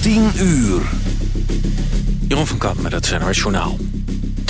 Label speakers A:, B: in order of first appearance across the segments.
A: 10 uur.
B: Jeroen van Kamp met het NOS Journaal.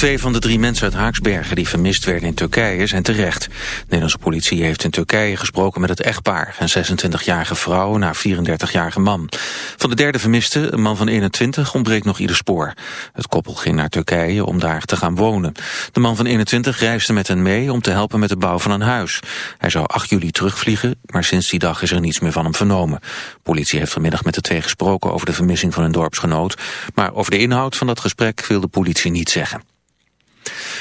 B: Twee van de drie mensen uit Haaksbergen die vermist werden in Turkije zijn terecht. De Nederlandse politie heeft in Turkije gesproken met het echtpaar. Een 26-jarige vrouw en haar 34-jarige man. Van de derde vermiste, een man van 21, ontbreekt nog ieder spoor. Het koppel ging naar Turkije om daar te gaan wonen. De man van 21 reisde met hen mee om te helpen met de bouw van een huis. Hij zou 8 juli terugvliegen, maar sinds die dag is er niets meer van hem vernomen. Politie heeft vanmiddag met de twee gesproken over de vermissing van hun dorpsgenoot. Maar over de inhoud van dat gesprek wil de politie niet zeggen.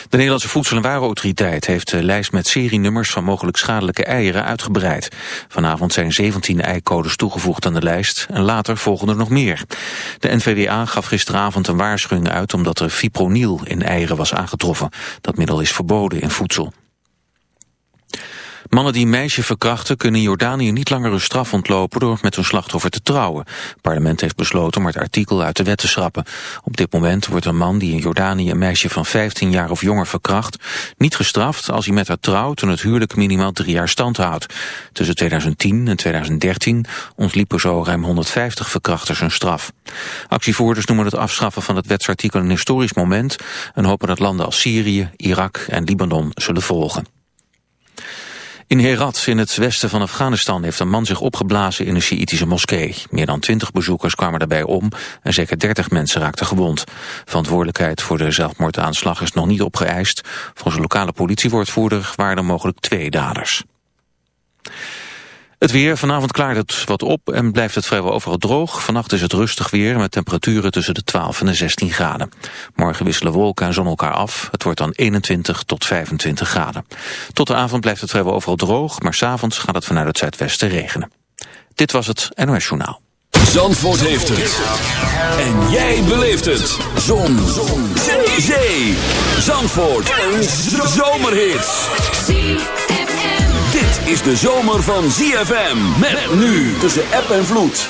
B: De Nederlandse Voedsel- en Warenautoriteit heeft de lijst met serienummers van mogelijk schadelijke eieren uitgebreid. Vanavond zijn 17 eicodes toegevoegd aan de lijst en later volgen er nog meer. De NVWA gaf gisteravond een waarschuwing uit omdat er fipronil in eieren was aangetroffen. Dat middel is verboden in voedsel. Mannen die een meisje verkrachten kunnen in Jordanië niet langer een straf ontlopen door met hun slachtoffer te trouwen. Het parlement heeft besloten om het artikel uit de wet te schrappen. Op dit moment wordt een man die in Jordanië een meisje van 15 jaar of jonger verkracht niet gestraft als hij met haar trouwt en het huwelijk minimaal drie jaar stand houdt. Tussen 2010 en 2013 ontliepen zo ruim 150 verkrachters hun straf. Actievoerders noemen het afschaffen van het wetsartikel een historisch moment en hopen dat landen als Syrië, Irak en Libanon zullen volgen. In Herat, in het westen van Afghanistan, heeft een man zich opgeblazen in een Sjiïtische moskee. Meer dan twintig bezoekers kwamen daarbij om en zeker dertig mensen raakten gewond. Verantwoordelijkheid voor de zelfmoordaanslag is nog niet opgeëist. Volgens een lokale politiewoordvoerder waren er mogelijk twee daders. Het weer, vanavond klaart het wat op en blijft het vrijwel overal droog. Vannacht is het rustig weer met temperaturen tussen de 12 en de 16 graden. Morgen wisselen wolken en zon elkaar af. Het wordt dan 21 tot 25 graden. Tot de avond blijft het vrijwel overal droog, maar s'avonds gaat het vanuit het zuidwesten regenen. Dit was het NOS Journaal.
A: Zandvoort heeft het. En jij beleeft het. Zon. zon. Zee. Zee. Zandvoort. Een zomerhit dit is de zomer van ZFM. Met nu tussen app en vloed.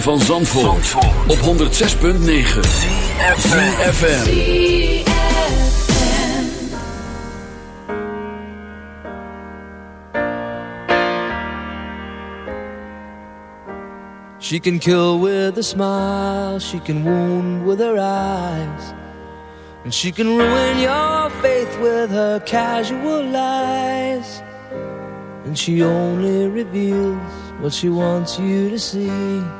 A: Van Zandvoort, Zandvoort. op 106.9 FM.
C: She can kill with a smile, she can wound with her eyes. And she can ruin your faith with her casual lies. And she only reveals what she wants you to see.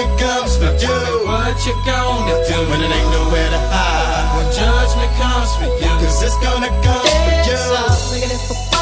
D: Judgment comes for you. What you gonna do when it ain't nowhere to hide. When judgment comes for you, cause it's gonna come for you.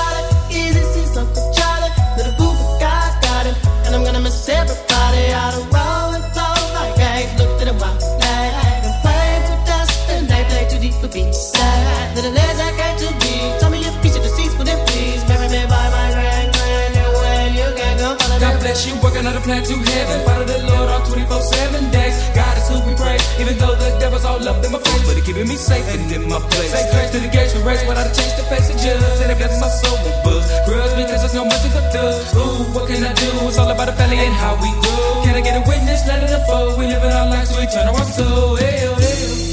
E: Bless working on a plan to heaven. Follow the Lord all 24 7 days. God is who we praise, even though the devil's all up in my face. But he keeping me safe and in my place. Say grace to the gates we race without a change to face the judge. And it blesses my soul with buzz. Grudge because there's no mercy for thugs. Ooh, what can I do? It's all about the family and how we grow. Can I get a witness? Let it unfold. We living our lives, we turn our soul. Hey, oh, oh.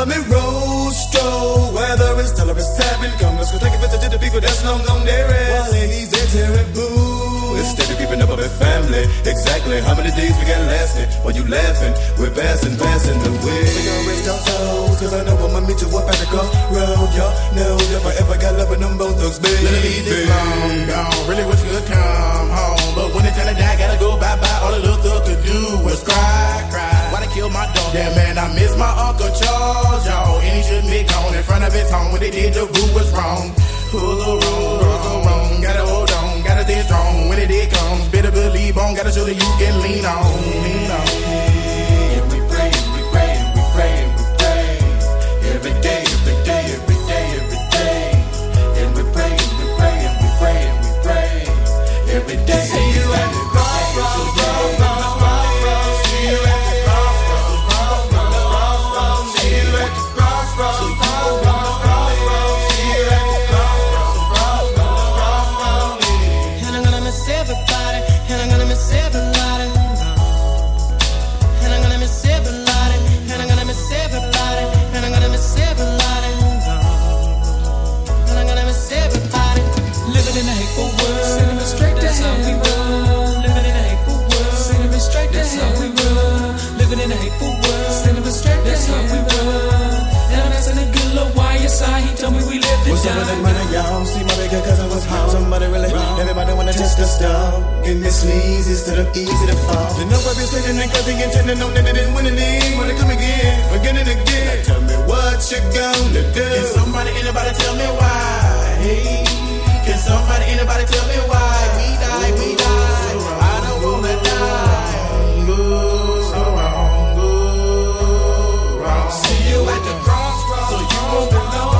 D: Follow me, Rostro. Whether it's tell it's tapping. Come, let's go take a visit to the people that's long gone there. While ladies, they're terrible. Instead of keeping up with family. family. Exactly how many days we got lasting? While you laughing, we're passing, passing the way. We gon' raise our souls, cause I know I'ma meet you up at the crossroad. Y'all know if I ever got love with them both thugs, baby.
F: Let me this long gone. Really wish you could come home. But when it's time to die, gotta go bye bye. All the little thug could do was cry, cry. Why they kill my dog? Yeah, man, I miss my Uncle Charles, y'all. And he shouldn't be gone in front of his home. When they did, the rule was wrong. Who's wrong? Who's wrong? Gotta hold on, gotta stay strong. When it did comes, better believe on. Gotta show that you can lean on.
D: This easy instead of easy to fall. The number sitting in cause he intending on that they didn't win any. Wanna come again, again and again. Now tell me what you gonna do.
F: Can somebody, anybody tell me why? Hey, can somebody, anybody tell me why? We die, we die. I don't wanna die. Go so wrong, go wrong. See you at the crossroads, so you won't be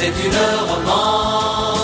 G: C'est une romance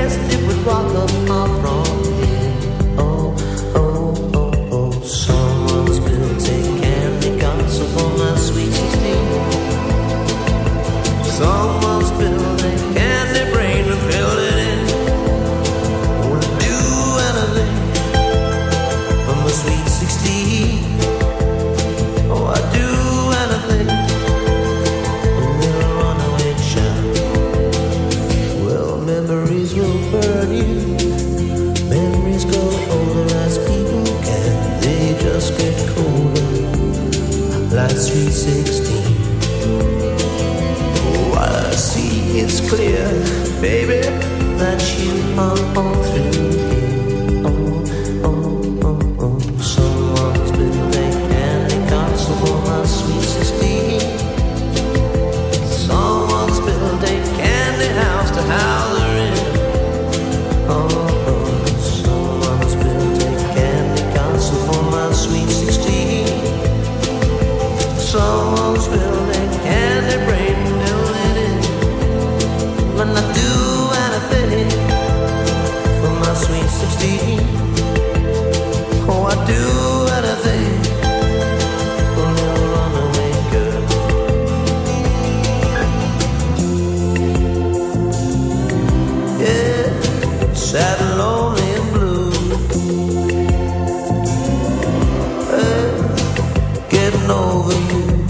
H: es baby, that you are all over you.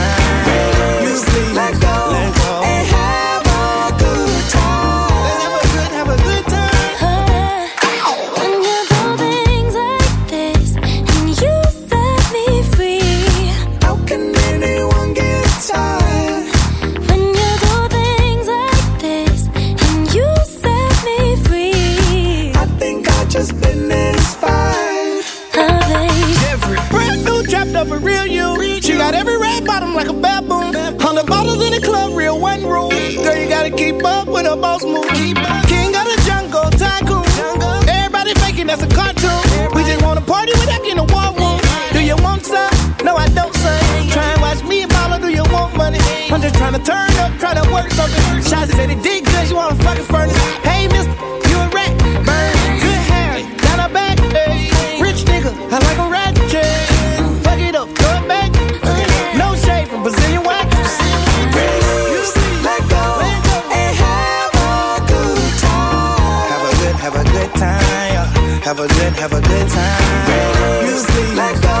F: trying to turn up, try to work something. Shots said it did good, you wanna fucking furnace. Hey, mister, you a rat. Burn, good hair, down her back. Hey. Rich nigga, I like a rat. Yeah. Fuck it up, come back. No shade from Brazilian wax.
I: Have a good,
F: have a good time. Have a good, have a good time. Really, you sleep,
I: let go.